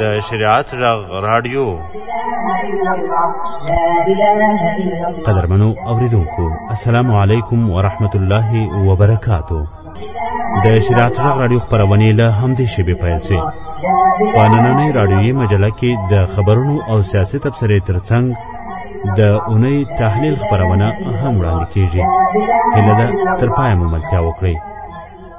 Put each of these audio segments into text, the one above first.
د شریعت غږ رادیو قدرمنو اوریدونکو السلام علیکم ورحمت الله وبرکاتو د شریعت غږ رادیو خبرونه له همدې شیبې پیل شوې په نننۍ رادیویي مجله کې د خبرونو او سیاسي تبصرې ترڅنګ د اونۍ تحلیل خبرونه هم وړاندې کیږي هیله ده تر پایه مو ملتیا وکړئ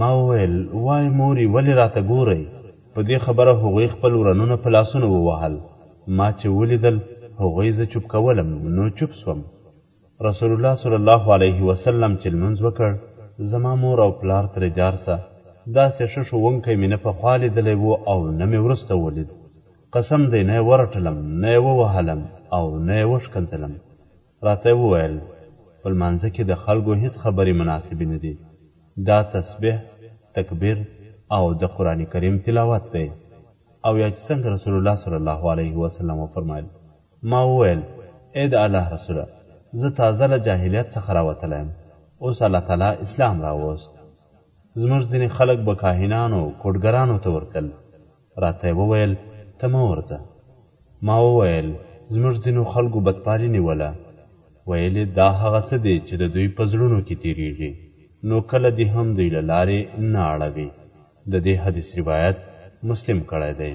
ما وویل، وای موري ولې راته ګورئ؟ په دې خبره هغوی خپل ورنونه په لاسونو ووهل، ما چې ولیدل هغوی زه چوپ کولم نو چوپ شوم. رسول الله صلی الله علیه وسلم چې لمونځ وکړ، زما مور او پلار ترې جار سه، داسې ښه ښوونکی مې نه پخوا لیدلی و او نه مې وروسته ولید، قسم دی نه یې ورټلم، نه یې ووهلم او نه یې وښکنځلم. راته وویل، په لمانځه کې د خلکو هیڅ خبرې مناسبې نه دي، دا تسبیح، تکبیر او د قرآن کریم تلاوت دی. او یا چې څنګه رسول الله صلی الله علیه وسلم وفرمایل. ما وویل، ای د الله رسوله! زه تازه له جاهلیت څخه راوتلی یم، اوس الله تعالی اسلام راووست. زموږ ځینې خلک به کاهنانو، کوډګرانو ته ورتلل، راته یې وویل، ته مه ورځه. ما وویل، زموږ ځینو خلکو بدپالي نیوله، ویل یې دا هغه څه دي چې د دوی په زړونو کې تېرېږي، نو کله دې هم دوی له لارې نه اړوي. د دې حدیث روایت مسلم کړی دی.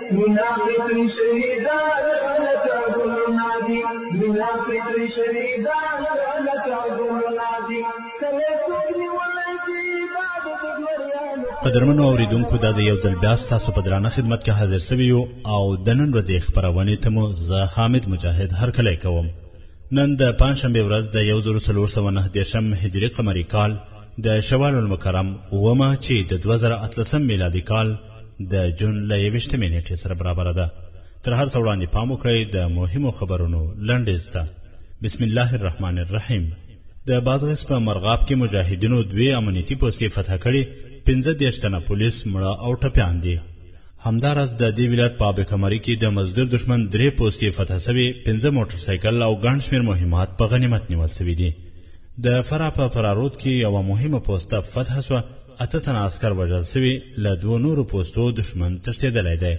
مینا فطری شهیدان لکه ګلونه دي مینا فطری شهیدان لکه ګلونه دي کله څوک نیولی دي دا د دګمریانو قدرمنو اوریدونکو دا د یو ځل بیا ستاسو په درانه خدمت کې حاضر سوي یو او د نن ورځې خپرونې ته مو زه حامد مجاهد هرکلی کوم نن د پنجشنبې ورځ د یو زرو څلور سوه نهه دېرشم هجري قمري کال د شوال المکرم اوومه چې د دوه زره اتلسم میلادي کال د جون له یوویشتمې نیټې سره برابره ده تر هر څه وړاندې پام وکړئ د مهمو خبرونو لنډیز ته بسم الله الرحمن الرحیم د بادغیس په مرغاب کې مجاهدینو دوې امنیتي پوستې فتح کړې پنځه دېرش تنه پولیس مړه او ټپیان دي همداراز د دې ولایت په آبکمري کې د مزدور دښمن درې پوستې فتح سوې پنځه موټر سایکل او ګڼ شمېر مهمات په غنیمت نیول سوي دي د فراه په فرارود کې یوه مهمه پوسته فتح سوه اته تنه عسکر وژل سوي له دوو نورو پوستو دښمن تښتېدلی دی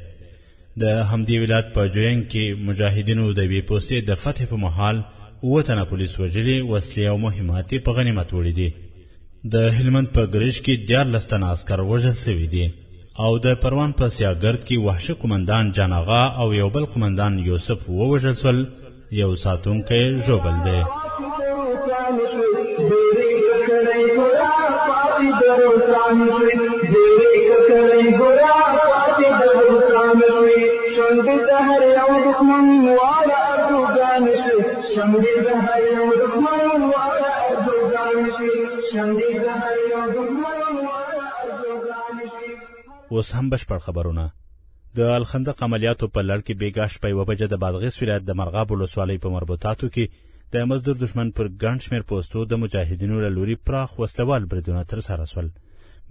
د همدې ولایت په جوینګ کې مجاهدینو د یوې پوستې د فتح په مهال اووه تنه پولیس وژلي وسلې او مهمات یې په غنیمت وړي دي د هلمند په ګریش کې دیارلس تنه عسکر وژل سوي دي او د پروان په سیاګرد کې وحشي قومندان جان اغا او یو بل قومندان یوسف ووژل سول یو ساتونکی ژوبل دی. اوس هم بشپړ خبرونه. د الخندق عملیاتو په لړ کې بېګاه شپه یوه بجه د بادغیس ولایت د مرغاب ولسوالۍ په مربوطاتو کې د مزدور دښمن پر ګڼ شمېر پوستو د مجاهدینو له لوري پراخ وسلهوال بریدونه ترسره شول.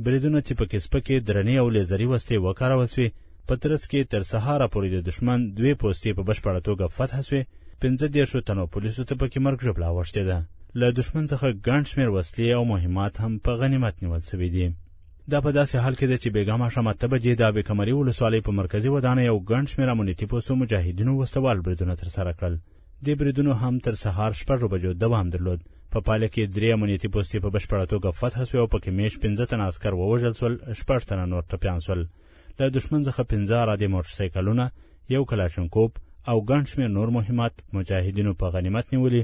بریدونه چې پکې سپکې، درنې او لیزري وسلې وکارول شوې، په ترڅ کې تر سهاره پورې د دښمن دوې پوستې په بشپړه توګه فتح شوې، پنځه دېرشو تنو پولیسو ته پکې مرګ ژوبله اوښتې ده. له دښمن څخه ګڼ شمېر وسلې او مهمات هم په غنیمت نیول شوي دي. دا په داسې حال کې ده چې بېګا ماښام اته بجې د اب کمري ولسوالۍ په مرکزي ودانۍ او ګڼ شمېر امنیتي پوستو مجاهدینو وسله وال بریدونه ترسره کړل. دې بریدونو هم تر سهار شپږو بجو دوام درلود. په پایله کې درې امنیتي پوستې په بشپړه توګه فتح شوې او پکې مېشت پنځه تنه عسکر ووژل شول، شپږ تنه نور ټپیان شول. له دښمن څخه پنځه ارادې موټرسایکلونه، یو کلاشنکوپ او ګڼ شمېر نور مهمات مجاهدینو په غنیمت نیولي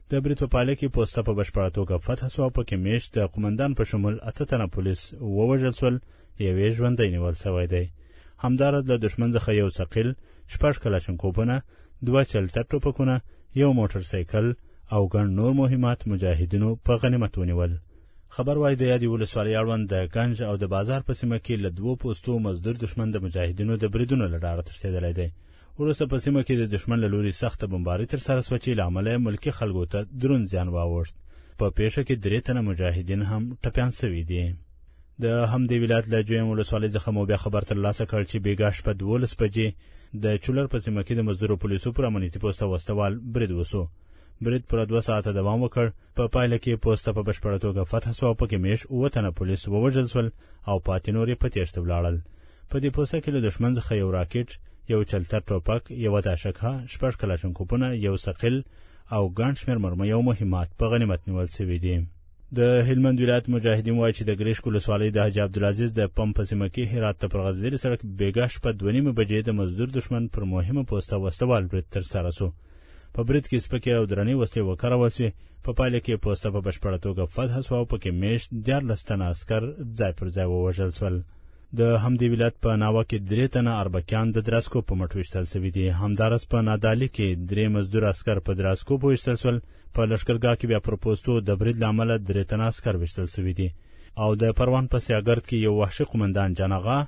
د برید په پایله کې پوسته په بشپړه توګه فتح سوه او پکې مېشت د قومندان په شمول اته تنه پولیس ووژل سول، یو یې ژوندی نیول سوی دی. همداراز له دښمن څخه یو ثقیل، شپږ کلاشنکوپونه، دوه چلتر ټوپکونه، یو موټر سایکل او ګڼ نور مهمات مجاهدینو په غنیمت ونیول. خبر وايي د یادې ولسوالۍ اړوند د ګنج او د بازار په سیمه کې له دوو پوستو مزدور دښمن د مجاهدینو د بریدونو له ډاره تښتېدلی دی وروسته په سیمه کې د دښمن له لوري سخته بمباري ترسره شوه چې له امله یې ملکي خلکو ته دروند زیان واوښت. په پېښه کې درې تنه مجاهدین هم ټپیان شوي دي. د همدې ولایت له جویم ولسوالۍ څخه مو بیا خبر ترلاسه کړ چې بېګاه شپه دولس بجې د چولر په سیمه کې د مزدورو پولیسو پر امنیتي پوسته وسلوال برید وسو برید پوره دوه ساعته دوام وکړ په پایله کې پوسته په بشپړه توګه فتح سوه او پکې میش اووه تنه پولیس ووژل سول او پاتې نور یې په تېښته ولاړل په دې پوسته کې له دښمن څخه یو راکټ، یو چلتر ټوپک، یوه داشکه، شپږ کلاشنکوپونه، یو ثقیل او ګڼ شمېر مرمۍ او مهمات په غنیمت نیول شوي دي. د هلمند ولایت مجاهدین وایي چې د ګرېشک ولسوالۍ د حاجي عبدالعزیز د پمپ په سیمه کې هرات ته پر غځېدلي سړک بېګاه شپه دوه نیمې بجې د مزدور دښمن پر مهمه پوسته وسله وال برید ترسره شو. په برید کې سپکې او درنې وسلې وکارول شوې، په پایله کې پوسته په بشپړه توګه فتح شوه او پکې مېشت دیارلس تنه عسکر ځای پر ځای ووژل شول. د همدې ولایت په ناوه کې درې تنه اربکیان د دراسکو په مټ ویشتل شوي دي همدارس په نادالي کې درې مزدور عسکر په دراسکو ویشتل شول په لشکرګاه کې بیا پر پوستو د برید له امله درې تنه عسکر ویشتل شوي دي او د پروان په سیاګرد کې یو وحشي قومندان جانغا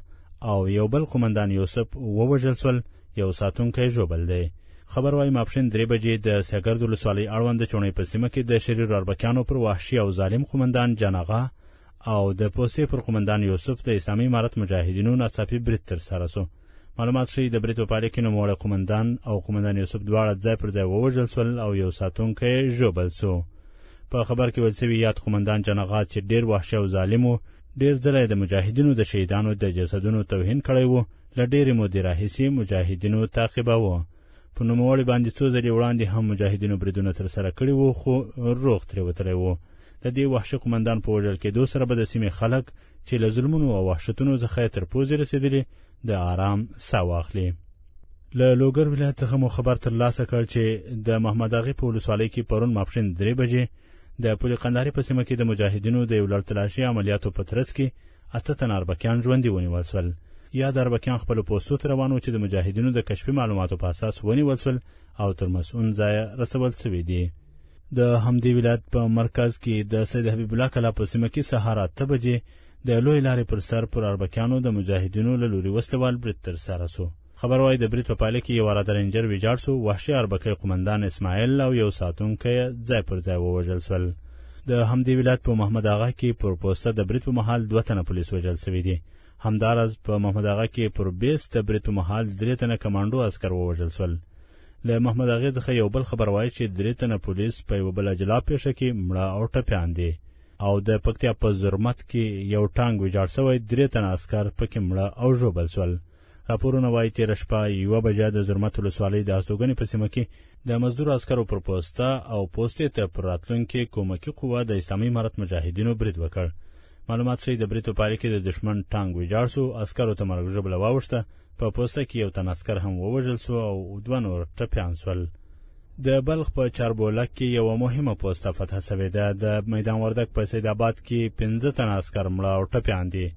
او یو بل قومندان یوسف ووژل شول یو ساتونکی ژوبل دی خبر وايي ماپښین درې بجې د سیاګرد ولسوالۍ اړوند چوڼۍ په سیمه کې د شریرو اربکیانو پر وحشي او ظالم قومندان جانغا او د پوستې پر قومندان یوسف د اسلامي امارت مجاهدینو ناڅاپي برید ترسره شو معلومات ښیي د برید په پایله کې نوموړی قومندان او قومندان یوسف دواړه ځای پر ځای ووژل شول او یو ساتونکی یې ژوبل شو په خبر کې ویل شوي یاد قومندان جنغا چې ډیر وحشي او ظالم و ډیر ځله د مجاهدینو د شهیدانو د جسدونو توهین کړی و له ډېرې مودې راهیسې مجاهدینو تعقیباوه په نوموړي باندې څو ځلې وړاندې هم مجاهدینو بریدونه ترسره کړي وو خو روغ ترې وتلی و د دې وحشي قومندان په وژل کېدو سره به د سیمې خلک چې له ظلمونو او وحشتونو څخه یې تر پوزې رسېدلي د آرام ساه واخلي. له لوګر ولایت څخه مو خبر ترلاسه کړ چې د محمد اغې په ولسوالۍ کې پرون ماپښین درې بجې د پولې قندارې په سیمه کې د مجاهدینو د یو لړ تلاشي عملیاتو په ترڅ کې اته تن اربکیان ژوندي ونیول شول یاد اربکیان خپلو پوستو ته روان وو چې د مجاهدینو د کشفي معلوماتو په اساس ونیول شول او تر مسؤون ځایه رسول شوي دي د همدې ولایت په مرکز کې د سید حبیب الله کلا په سیمه کې سهار اته بجې د لوی لارې پر سر پر اربکیانو د مجاهدینو له لوري وسلوال برید ترسره سو خبر وايي د برید په پایله کې یو راده رینجر ویجاړ سو وحشي اربکی قومندان اسماعیل او یو ساتونکی ځای پر ځای ووژل سول د همدې ولایت په محمد آغا کې پر پوسته د برید په مهال دوه تنه پولیس وژل سوي دي همداراز په محمد آغا کې پر بیس د برید په مهال درې تنه کمانډو عسکر ووژل سول له محمد اغې څخه یو بل خبر وایي چې درې تنه پولیس په یوه بله جلا پېښه کې مړه او ټپیان دي او د پکتیا په زرمت کې یو ټانګ ویجاړ شوی درې تنه عسکر پکې مړه او ژوبل شول راپورونه وایي تېره شپه یوه بجه د زرمت ولسوالۍ د هستوګنې په سیمه کې د مزدور عسکرو پر پوسته او پوستې ته پر راتلونکې کومکي قوه د اسلامي امارت مجاهدینو برید وکړ معلومات ښیي د برید په پایله کې د دښمن ټانګ ویجاړ شو عسکرو ته مرګ ژوبله واوښته په پوسته کې یو تن عسکر هم ووژل سو او دوه نور ټپیان سول د بلخ په چاربولک کې یوه مهمه پوسته فتح سوې ده د میدان وردک په سید آباد کې پنځه تنه عسکر مړه او ټپیان دي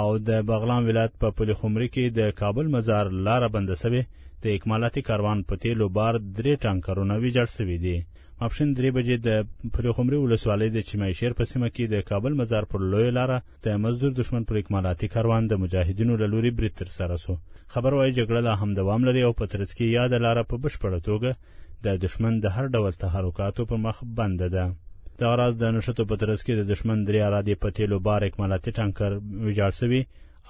او د بغلان ولایت په پل خمري کې د کابل مزار لاره بنده سوې د اکمالاتي کاروان په تیلو بار درې ټانکرونه ویجاړ سوي دي ماپښین درې بجې د پل خمري ولسوالۍ د چیمای شیر په سیمه کې د کابل مزار پر لویه لاره د مزدور دښمن پر اکمالاتي کاروان د مجاهدینو له لوري برید ترسره شو. خبر وايي جګړه لا هم دوام لري او په ترڅ کې یاده لاره په بشپړه توګه د دښمن د هر ډول تحرکاتو په مخ بنده ده. دغه راز د نښتو په ترڅ کې د دښمن درې ارادې په تیلو بار اکمالاتي ټانکر ویجاړ شوي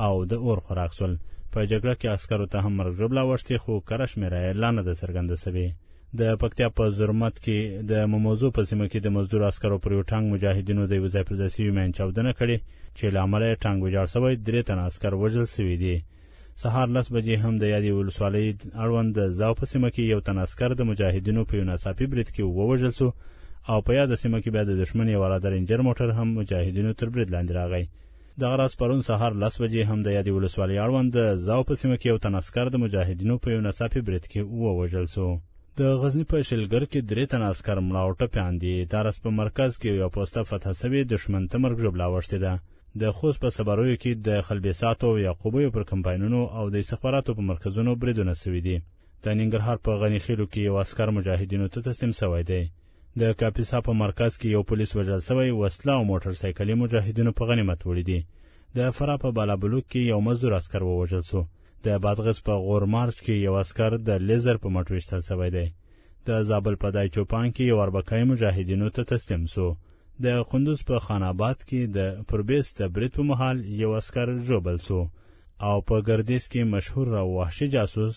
او د اور خوراک شول. په جګړه کې عسکرو ته هم مرګ ژوبله اوښتې خو کره شمېره یې لا نه ده څرګنده شوې. د پکتیا په زرمت کې د مموزو په سیمه کې د مزدور عسکرو پر یو ټانګ مجاهدینو د یو ځای پر ځای سوي مین چاودنه کړې چې له امله یې ټانګ ویجاړ سوی درې تنه عسکر وژل سوي دي سهار لس بجې هم د یادې ولسوالۍ اړوند د زاو په سیمه کې یو تن عسکر د مجاهدینو په یو ناڅاپي برید کې ووژل سو او په یاده سیمه کې بیا د دښمن یو علاده رینجر موټر هم مجاهدینو تر برید لاندې راغی دغه راز پرون سهار لس بجې هم د یادې ولسوالۍ اړوند د زاو په سیمه کې یو تن عسکر د مجاهدینو په یو ناڅاپي برید کې ووژل شو. د غزني په شلګر کې درې تنه عسکر مړه او ټپیان دي. دارس په مرکز کې یو پوسته فتح شوې دښمن ته مرګ ژوبله اوښتې ده. د خوست په صبرویو کې د خلبیساتو او یعقوبیو پر کمپاینونو او د استخباراتو په مرکزونو بریدونه شوي دي. د ننګرهار په غني خیلو کې یو عسکر مجاهدینو ته تسلیم شوی دی. د کاپیسا په مرکز کې یو پولیس وژل شوی، وسله او موټر سایکل یې مجاهدینو په غنیمت وړي دي. د فراه په بالابلوک کې یو مزدور عسکر ووژل شو. د بادغیس په غور مارچ کې یو عسکر د لیزر په مټ ویشتل شوی دی. د زابل په دای چوپان کې یو اربکای مجاهدینو ته تسلیم شو. د قندوز په خان آباد کې د پربیس د برید په مهال یو عسکر ژوبل شو او په ګردیز کې مشهور او وحشي جاسوس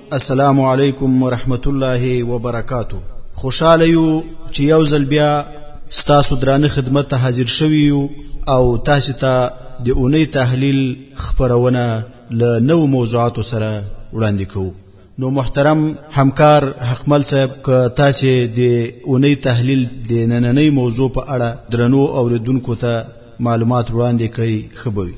السلام علیکم ورحمت الله وبرکاته خوشاله یو چې یو ځل بیا ستاسو درانه خدمت ته حاضر شوی یو او تاسو ته د اونۍ تحلیل خبرونه له نو موضوعاتو سره وړاندې کوو نو محترم همکار حقمل صاحب که تاسو د اونۍ تحلیل د نننۍ موضوع په اړه درنو اوریدونکو ته معلومات وړاندې کړئ خبري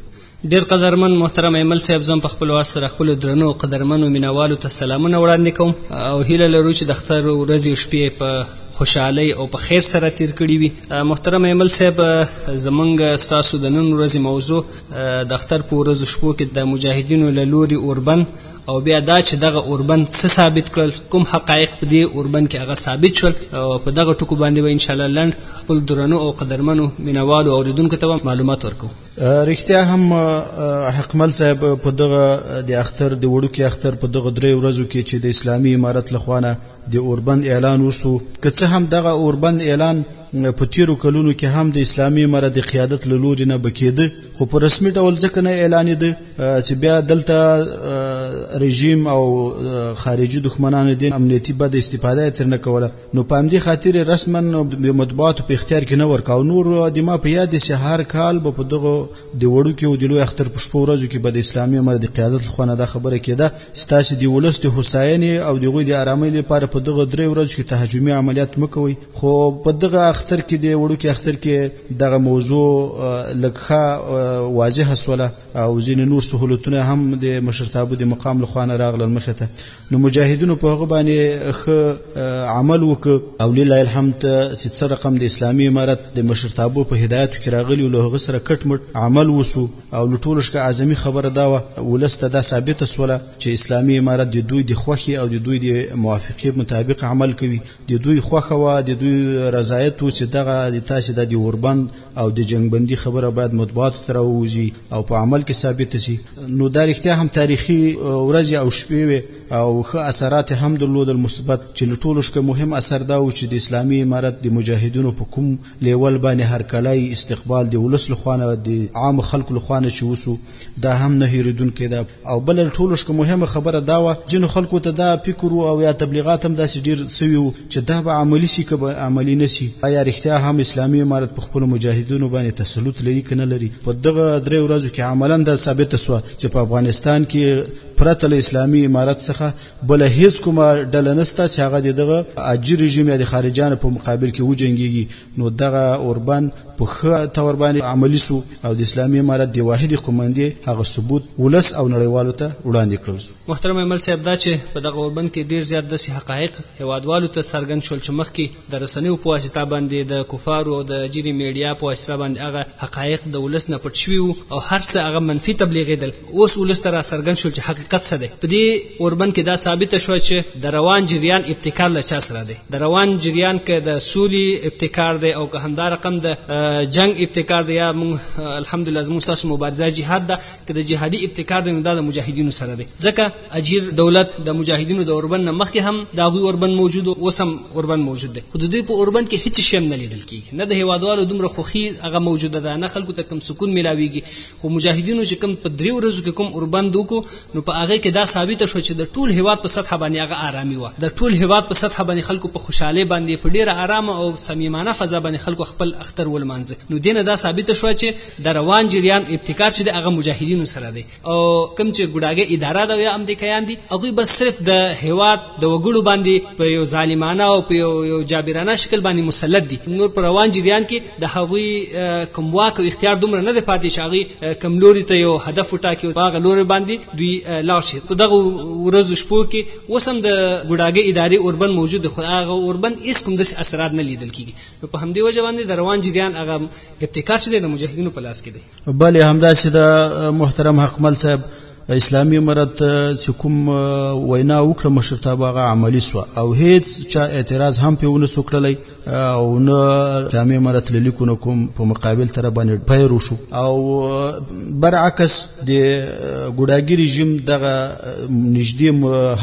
ډیر قدرمن محترم ایمل صاحب زم په خپل وار سره خپل درنو قدرمنو مینوالو ته سلامونه وړاندې کوم او هیله لرو چې د اختر ورځې او شپې په خوشحالي او په خیر سره تیر کړی وي محترم ایمل صاحب زمونږ ستاسو د نن ورځې موضوع د اختر په ورځو شپو کې د مجاهدینو له لوري اوربند او بیا دا چې دغه اوربند څه ثابت کړل کوم حقایق په دې اوربند کې هغه ثابت شول او په دغه ټکو باندې به ان شاء الله لند خپل درنو او قدرمنو مینوالو اوریدونکو ته معلومات ورکو رښتیا هم حقمل صاحب په دغه د اختر د وړوکي اختر په دغه درې ورځو کې چې د اسلامي امارت لخوانه د اوربند اعلان وشو که څه هم دغه اوربند اعلان په تیرو کلونو کې هم د اسلامي امارت د قیادت له لوري نه بکېده خو په رسمي ډول ځکه نه اعلانېده چې بیا دلته رژیم او خارجي دښمنانو دین امنیتي بد استفاده یې ترنه کوله نو په همدې خاطر یې رسما د مطبوعاتو په اختیار کې نه ورکا او نور د ما په یاد چې هر کال به په دغو د وړوکي او د لوی اختر په شپو ورځو کې به د اسلامي امر د قیادت له خوا نه دا خبره کېده ستاسې د ولس د هوساینې او د هغوی د ارامۍ لپاره په دغه درې ورځو کې تهاجمي عملیات مه کوئ خو په دغه اختر کې د وړوکي اختر کې دغه موضوع لږ ښه واضحه سوله او ځینې نور سهولتونه هم د مشرتابه د مقام له خوا نه راغلل مخې ته نو مجاهدونو په هغه باندې خ عمل وک او لله الحمد چې څه رقم د اسلامي امارت د مشرتابو په هدایت کې راغلی له هغه سره کټ مټ عمل وسو او لټول شکه اعظمي خبره دا و ولسته دا ثابت سوله چې اسلامي امارت د دوی د خوخي او د دوی د موافقه مطابق عمل کوي د دوی خوخه و د دوی رضایت و چې دغه د تاسو د اوربند او د جنګ بندي خبره باید مطبوعاتو ته راووځي او په عمل کې ثابته سي نو دا رښتیا هم تاریخي ورځې او شپې وې او ښه اثرات هم درلودل مثبت چې له ټولو ښکه مهم اثر دا و چې د اسلامي امارت د مجاهدینو په کوم لیول باندې هرکلی استقبال د ولس لخوا نه د عامو خلکو لخوا نه چې وسو دا هم نه هېرېدونکی ده او بله له ټولو ښکه مهمه خبره دا وه، ځینو خلکو ته دا فکر و او یا تبلیغات هم داسې ډېر سوي وو چې دا به عملي سي که به عملي نه سي، ایا رښتیا هم اسلامي امارت په خپلو مجاهدینو باندې تسلط لري که نه لري؟ په دغه دریو ورځو کې عملاً دا ثابته سوه چې په افغانستان کې پرته له اسلامي امارت څخه بله هیڅ کومه ډله نسته چې هغه د دغه اجي رژیم یا د خارجیانو په مقابل کې وجنګیږي نو دغه اوربند په ښه تور باندې عملي سو او د اسلامي امارت د واحدې قومندې هغه ثبوت ولس او نړیوالو ته وړاندې کړل سو. محترم ایمل صاحب دا چې په دغه اوربند کې ډیر زیات داسې حقایق هیوادوالو ته څرګند شول چې مخکې د رسنیو په واسطه باندې د کفارو او د جینې میډیا په واسطه باندې هغه حقایق د ولس نه پټ شوي وو او هر څه هغه منفي تبلیغیدل، اوس ولس ته راڅرګند شول چې حقیقت څه دی په دې اوربند کې دا ثابته شوه چې د روان جریان ابتکار له چا سره دی د روان جریان که د سولي ابتکار دی او که همدا رقم د جنگ ابتکار دی یا موږ الحمدلله زموږ ستاسو مبارزه جهاد ده که د جهادي ابتکار دی نو دا د مجاهدینو سره دی ځکه اجیر دولت د مجاهدینو د اوربند نه مخکې هم د هغوی اوربند موجود و اوس هم اوربند موجود دی خو د دوی په اوربند کې هیڅ شی هم نه لیدل کېږي نه د هیوادوالو دومره خوښي هغه موجوده ده نه خلکو ته کوم سکون میلاویږي خو مجاهدینو چې کوم په درې ورځو کې کوم اوربند وکړو نو په هغه کې دا ثابته شو چې د ټول هیواد په سطح باندې هغه آرامي و د ټول هیواد په سطح باندې خلکو په خوشحالي باندې په ډیره آرامه او صمیمانه فضا باندې خلکو خپل اختر ولمانځه نو دینه دا ثابته شو چې د روان جریان ابتکار چې د هغه مجاهدینو سره دی او کوم چې ګډاګه اداره ده یا امریکایان دي هغه بس صرف د هیواد د وګړو باندې په یو ظالمانه او په یو جابرانه شکل باندې مسلط دي نور پر روان جریان کې د هغوی کوم واک او اختیار دومره نه دی پاتې چې هغوی کوم لوري ته یو هدف وټاکي او هغه لوري باندې دوی لاړ شي په دغه ورځو شپو کې اوس هم د ګډاګه ادارې اوربند موجود دی خو هغه اوربند هېڅ کوم داسې اثرات نه لیدل کېږي نو په همدې وجه باندې د روان جریان هغه ابتکار چې دی د مجاهدینو په لاس کې دی بله همداسې د محترم حقمل صاحب اسلامی امارت چې کوم وینا وکړه مشرتابه هغه عملی سو او هیڅ چا اعتراض هم په ونه سوکړلای او نه جامع امارت لیکو نه کوم په مقابل تر باندې پیر شو او برعکس د ګډاګی رژیم دغه نږدې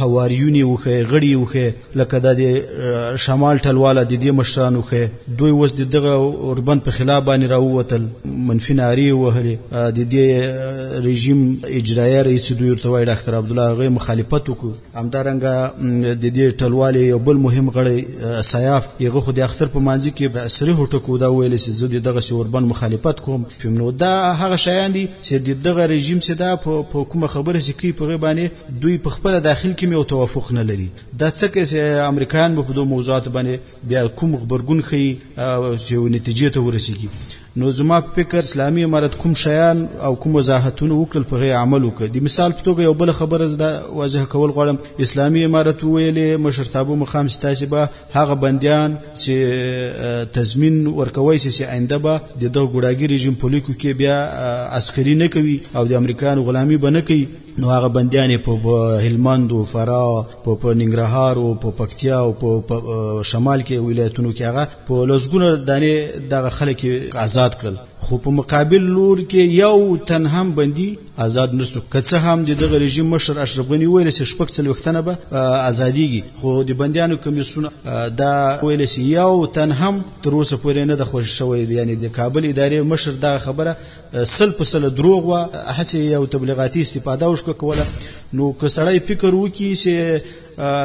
هواریونی وخه غړی وخه لکه د شمال ټلواله د دې مشرانو خې دوی اوس د دغه اوربند په خلاف باندې راووتل منفي ناری وهلې د دې رژیم اجرایه رئیس دوی ورته وایي ډاکټر عبد الله غي مخالفت وکړو همدارنګه د دې ټلواله یو بل مهم غړی سیاف یغه خو د اختر په مانځي کې صریح ټکو دا ویل چې زه د دغه اوربند مخالفت کوم فمنو دا هغه شیان دي چې د دغه رژیم سدا په کومه خبره سي کوي په غیبانه دوی په خپل داخل کې یو توافق نه لري دا څکه چې امریکایان به په دوه موضوعات باندې بیا کوم خبرګون خي چې یو نتیجې ته ورسیږي نو زما په فکر اسلامي امارت کوم شیان او کوم وضاحتونه وکړل په غي عمل وکړ د مثال په توګه یو بل خبره دا واضح کول غواړم اسلامي امارت ویلې مشرتابه مخام ستاسو به هغه بندیان چې تضمین ورکوي چې آینده به د دغه ګډاګي رژیم په لیکو کې بیا عسکري نه کوي او د امریکایانو غلامي به نه کوي نو هغه بندیان په هلمند او فرا په په ننګرهار او په پکتیا او په شمال کې ولایتونو کې هغه په لسګونه دانه دغه خلک آزاد کړل خو په مقابل لور کې یو تن هم بندي آزاد نشو که څه هم د دغه رژیم مشر اشرف غنی ویل چې شپږ څلوېښتنه به ازاديږي خو د بندیانو کمیسیون دا ویل چې یو تن هم تر اوسه پورې نه د خوښ شوی یعنی د کابل ادارې مشر دا خبره سل په سل دروغ وه هسې یو تبلیغاتي استفاده وشکه کوله نو که سړی فکر وکړي چې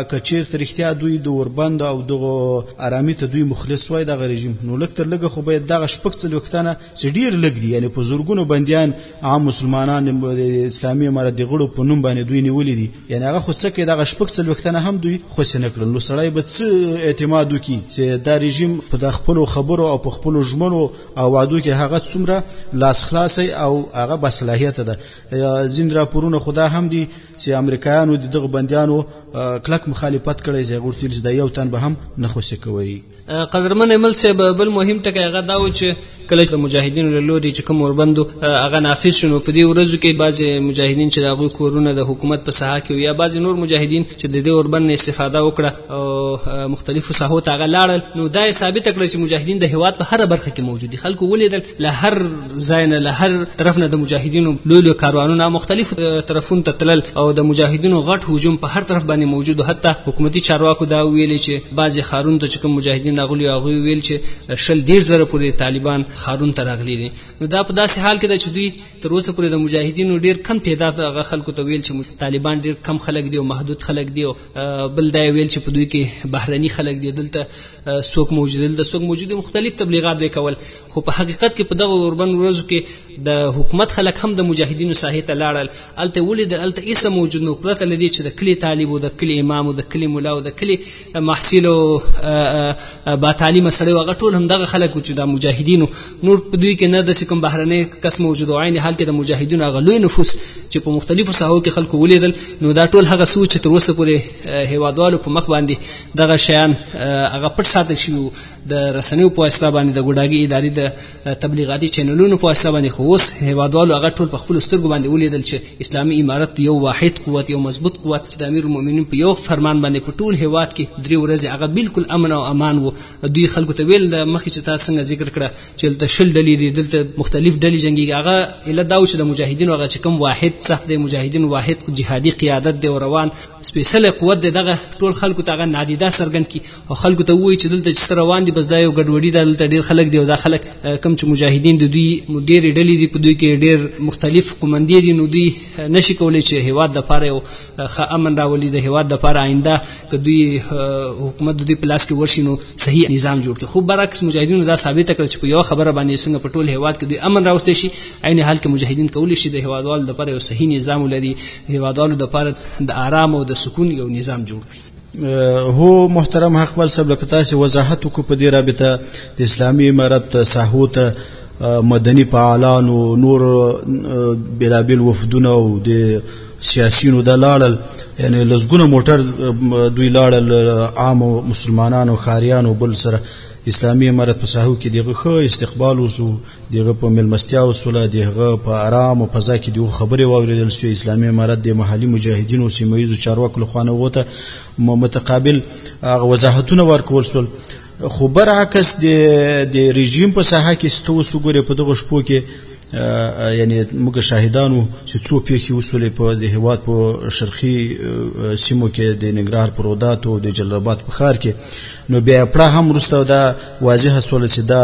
که چیرته رښتیا دوی د اوربند او دغه آرامي ته دوی مخلص وای دغه رژیم نو لږ تر لږه خو باید دغه شپږ څلوېښت تنه چې ډېر لږ دي یعنې په زرګونو بندیان عام مسلمانان د اسلامي امارت د غړو په نوم باندې دوی نیولي دي یعنې هغه خو څه کوي دغه شپږ څلوېښت تنه هم دوی خوشې نه کړل نو سړی به څه اعتماد وکړي چې دا رژیم په د خپلو خبرو او په خپلو ژمنو او وادو کې هغه څومره لاس خلاصي او هغه بصلاحیت ده زین راپورونه خدا هم دي چې امریکایانو د دغه بندیانو کلک مخالفت کړی چې غورتیل چې د یو تن به هم نه خوشې کوي قدرمن عمل صاحب بل مهم ټکی هغه دا و چې کله د مجاهدینو له لوري چې کوم اوربندو هغه نافذ شونه په دې ورځو کې بعضې مجاهدین چې د هغوی کورونه د حکومت په ساحه کې یا بعضې نور مجاهدین چې د دې اوربند نه استفاده وکړه او مختلفو ساحو ته هغه لاړل نو دا یې ثابته کړه چې مجاهدین د هیواد په هره برخه کې موجود دي خلکو ولیدل له هر ځای نه له هر طرف نه د مجاهدینو لوی لوی کاروانونه مختلفو طرفونو ته تلل او د مجاهدینو غټ هجوم په هر طرف باندې موجود و حتی حکومتي چارواکو دا ویلي چې بعضې ښارونو ته چې کوم مجاهدین راغلي هغوی ویل چې شل دېرش زره پورې طالبان ښارونو ته راغلي دي نو دا په داسې حال کې ده چې دوی تر اوسه پورې د مجاهدینو ډېر کم تعداد هغه خلکو ته ویل چې طالبان ډېر کم خلک دي او محدود خلک دي بل دا ویل چې په دوی کې بهرني خلک دي دلته څوک موجود دلته څوک موجود مختلف تبلیغات به کول خو په حقیقت کې په دغه اوربن ورځو کې د حکومت خلک هم د مجاهدینو ساحې ته لاړل الته ولې د الته ایسه موجود نو پرته لدی چې د کلی طالب او د کلی امام او د کلی مولا او د کلی محصل او با تعلیم سره وغه ټول هم دغه خلک چې د مجاهدینو نور په دوی کې نه د کوم بهرني کس موجود او عین حال کې د مجاهدینو غلوی نفوس چې په مختلفو ساحو کې خلکو ولیدل نو دا ټول هغه څه چې تر اوسه پورې هیوادوالو په مخ باندې دغه شیان هغه پټ ساتل شوي د رسنیو په واسطه باندې د ګوډاګي ادارې د تبلیغاتي چینلونو په واسطه باندې خو اوس هیوادوالو هغه ټول په خپل سترګو باندې ولیدل چې اسلامي امارت یو واحد قوت یو مضبوط قوت چې د امیر المؤمنین په یو فرمان باندې په ټول هیواد کې درې ورځې هغه بالکل امن او امان وو دوی خلکو ته ویل د مخکې چې تاسو څنګه ذکر کړه چې دلته شل ډلې دي دلته مختلف ډلې جنګيږي هغه اله دا چې د مجاهدینو هغه چې کوم واحد صف دی مجاهدین واحد جهادي قیادت دی او روان سپیشل قوت دی دغه ټول خلکو ته هغه نادیده سرګند کی او خلکو ته وایي چې دلته چې روان دي بس دا یو ګډوډي ده دلته ډیر خلک دی او دا خلک کم چې مجاهدین د دوی ډېرې ډلې دي په دوی کې ډېر مختلف قومندې دي نو دوی نشي کولی چې هیواد د پاره یو ښه امن راولي د هیواد د پاره آینده که دوی حکومت د دوی په لاس کې ورشي نو صحیح نظام جوړ کړي خو برعکس مجاهدینو دا ثابته کړه چې په یو خبره باندې څنګه په ټول هیواد کې دوی امن راوستي شي عین حال کې مجاهدین کولی شي د هیوادوالو د پاره یو صحیح نظام ولري هیوادوالو د پاره د آرام او د سکون یو نظام جوړ کړي هو محترم حق بل صاحب لکه تاسو وضاحت وکړو په دې رابطه د اسلامي امارت ساحو ته مدني فعالان او نور بلابل وفدونه او د سیاسيونو د لاړل یعنی لزګونه موټر دوی لاړل عام مسلمانانو خاریانو بل سره اسلامي امارت په ساحو کې دغه خو استقبال وسو د هغه په مېلمستیا وسوله، د هغه په ارامه فضا کې د هغه خبرې واورېدل شوې، اسلامي امارت د محلي مجاهدینو او سیمه ییزو چارواکو له خوا هغو ته متقابل هغه وضاحتونه ورکول شول خو برعکس د د رژیم په ساحه کې چې ته اوس وګورې په دغو شپو کې یعنی موږ شاهدان وو چې څو پیښې وسولې په د هیواد په شرقي سیمو کې د ننګرهار په روداتو د جلال آباد په ښار کې نو بیا پړه هم وروسته دا واضح سوله چې دا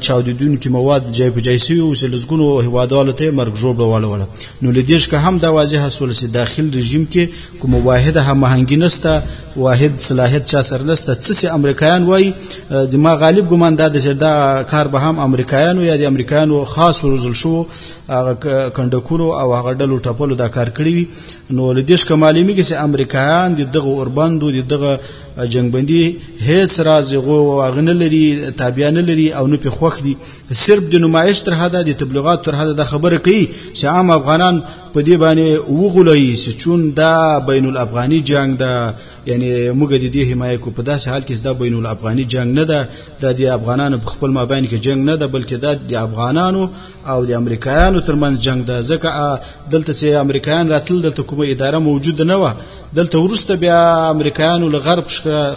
چاودیدونکي مواد ځای په ځای شوي او لسګونو هیوادوالو ته مرګ ژوبله واړوله نو له دې څخه هم دا واضحه شول چې داخل رژیم کې کومه واحده هماهنګي نشته واحد صلاحیت چا سره نشته څه چې امریکایان وایي د ما غالب ګمان دا دی چې دا کار به هم امریکایانو یا د امریکایانو خاص روزل شو هغه کنډکونو او هغه ډلو ټپلو دا کار کړی وي نو له دې څخه معلومیږي چې امریکایان د دغه اوربندو د دغه جنگبندي هیڅ راز غو او اغنه لري تابع نه لري او نه په خوخ دي صرف د نمایش تر حده د تبلیغات تر حده د خبره کوي چې عام افغانان په دې باندې وغولوي چې چون دا بین الافغاني جنگ ده یعنی موږ د دې حمایه کو په داسې حال کې دا بین الافغاني جنگ نه ده دا د افغانانو په خپل مابین کې جنگ نه ده بلکې دا د افغانانو او د امریکایانو ترمنځ جنگ ده ځکه دلته چې امریکایان راتل دلته کومه اداره موجود نه و دلته ورسته بیا امریکایانو له غرب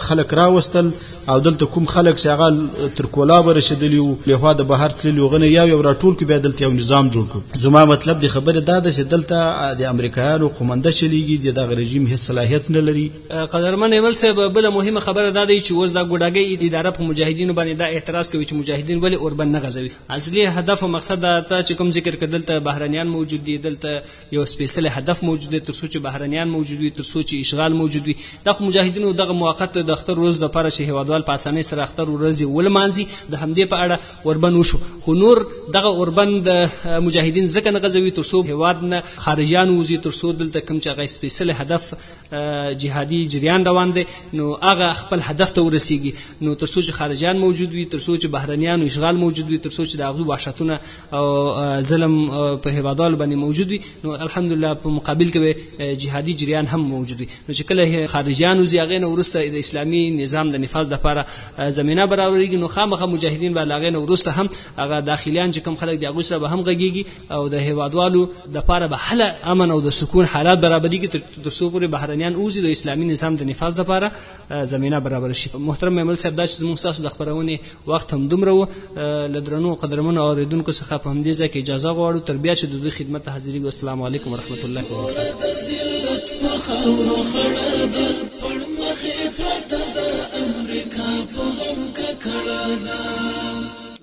خلک راوستل او دلته کوم خلک چې هغه تر کولا به رسېدلي وو لهوا د بهر تللي وغنه یو یو راټول کړو بیا دلته یو نظام جوړ کړو زما مطلب د خبرې دا ده چې دلته د امریکایانو قومنده چلیږي د دغه رژیم هیڅ صلاحیت نه لري قدرمن ایمل صاحب بله مهمه خبره دا ده چې اوس دا ګوډاګۍ اداره په مجاهدینو باندې دا اعتراض کوي چې مجاهدین ولې اوربند نه غځوي اصلي هدف او مقصد دا چې کوم ذکر کړ دلته بهرنیان موجود دي دلته یو سپیشل هدف موجود دی ترڅو چې بهرنیان موجود وي ترڅو چې اشغال موجود وي دا خو مجاهدینو دغه موقت د اختر ورځ لپاره چې هیوادوال په اسانۍ سره اختر ورځې ولمانځي د همدې په اړه اوربند وشو خو نور دغه اوربند مجاهدین ځکه نه غځوي ترڅو هیواد نه خارجیان ووځي ترڅو دلته کوم چې هغه سپیشل هدف جهادي جریان روان دی نو هغه خپل هدف ته ورسیږي نو تر څو چې خارجيان موجود وي تر څو چې بهرنيانو اشغال موجود وي تر څو چې د هغوی وحشتونه او ظلم په هیوادوالو باندې موجود وي نو الحمدلله په مقابل کې جهادي جریان هم موجود وي نو چې کله خارجيانو زی هغه نو ورسته د اسلامي نظام د نفاذ لپاره زمينه برابرېږي نو خامخا مجاهدین به لاغې نو ورسته هم هغه داخليان چې کم خلک دی هغه سره به هم غږیږي او د هیوادوالو د پاره به حل امن او د سکون حالات برابرې کی تر څو پورې بهرنیان اوزي د اسلامي نظام د نفاذ د پاره زمينه برابر شي محترم مېمل صاحب دا چې زموږ تاسو د خبرونه وخت هم دومره و لدرنو قدرمنو اوریدونکو څخه په همدې ځکه اجازه غواړو تر بیا چې د دوی خدمت ته حاضرې السلام علیکم ورحمت الله وبرکاته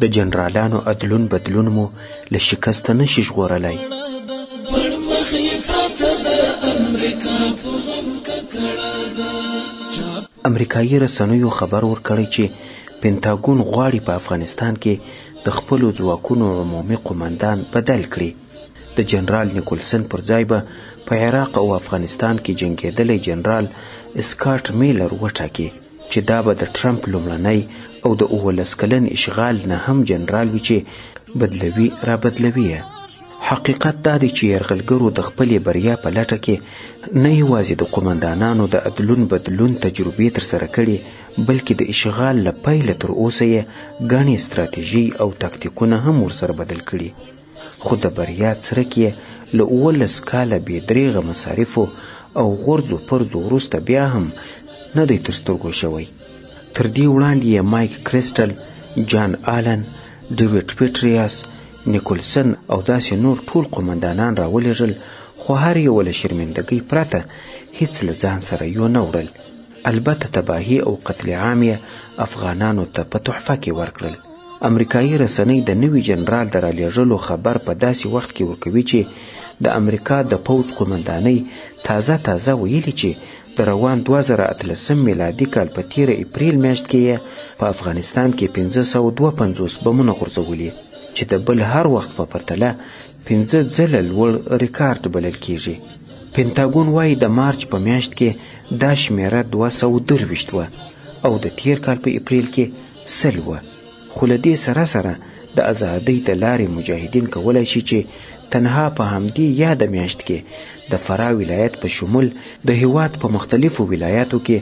د جنرالانو ادلون بدلون مو له شکسته نه شي ژغورلی. امریکایي رسنیو خبر ورکړی چې پنتاګون غواړي په افغانستان کې د خپلو ځواکونو عمومي قوماندان بدل کړي د جنرال نیکولسن پر ځای به په عراق او افغانستان کې جنګېدلی جنرال اسکاټ میلر وټاکي چې دا به د ټرمپ لومړنی او د اوولس کلن اشغال نه هم جنرال وي چې بدلوي رابدلوي یې حقیقت دا دی چې یرغلګرو د خپلې بریا په لټه کې نه یوازې د قومندانانو د ادلون بدلون تجربې ترسره کړي بلکې د اشغال له پیله تر اوسه یې ګڼې ستراتیژۍ او تاکتیکونه هم ورسره بدل کړي خو د بریا څرک یې له اوولس کاله بې دریغه مصارفو او غورځو پرځو وروسته بیا هم نه دی تر سترګو شوی. تر دې وړاندې یې مایک کریسټل، جان آلن، ډیویډ پیټریاس، نیکولسن او داسې نور ټول قومندانان راولېږل، خو هر یوه له شرمندګۍ پرته هیڅ له ځان سره یو نه وړل. البته تباهي او قتل عام یې افغانانو ته په تحفه کې ورکړل امریکایي رسنۍ د نوي جنرال د رالیږلو خبر په داسې وخت کې ورکوي چې د امریکا د پوځ قومندانۍ تازه تازه ویلي چې د روان 2013 میلادي کال په تیره اپریل میاشت کې یې په افغانستان کې 1552 بمونه غورځولي چې د بل هر وخت په پرتله پنځه ځله لوړ ریکارډ بلل کیږي پنتاګون وایي د مارچ په میاشت کې دا شمیره 223 وه او د تیر کال په اپریل کې سل وه خو له دې سره سره د ازادۍ د لارې مجاهدین کولای شي چې تنها په همدې یاد میاشت کې د فراه ولایت په شمول د هیواد په مختلفو ولایاتو کې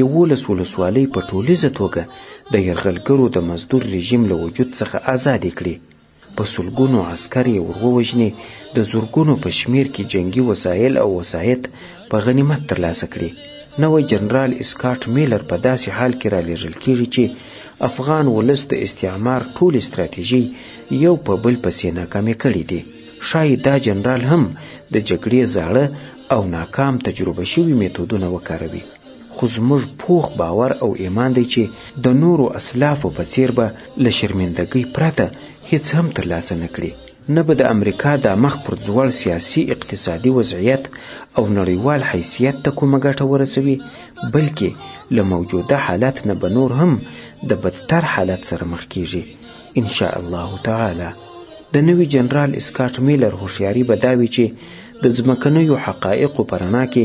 یولس ولسوالۍ په ټولیزه توګه د یرغلګرو د مزدور رژیم له وجود څخه آزادې کړي په سلګونو عسکر یې ور ووژني د زرګونو په شمیر کې جنگي وسایل او وسایط په غنیمت ترلاسه کړي نوی جنرال اسکاټ میلر په داسې حال کې را لیږل کیږي چې افغان ولس د استعمار ټولې ستراتیژۍ یو په بل پسې ناکامې کړې دي ښایي دا جنرال هم د جګړې زاړه او ناکام تجربه شوي میتودونه وکاروي خو زموږ پوخ باور او ایمان دی چې د نورو اسلافو په څیر به له شرمندګۍ پرته هیڅ هم تر لاسه نه کړي، نه به د امریکا دا مخ پر ځوړ سیاسي اقتصادي وضعیت او نړیوال حیثیت ته کومه ګټه ورسوي، بلکې له موجوده حالت نه به نور هم د بدتر حالت سره مخ کیږي ان شاء الله تعالی. د نوي جنرال اسکاټ میلر هوښیاري به دا وي چې د ځمکنیو حقایقو په رڼا کې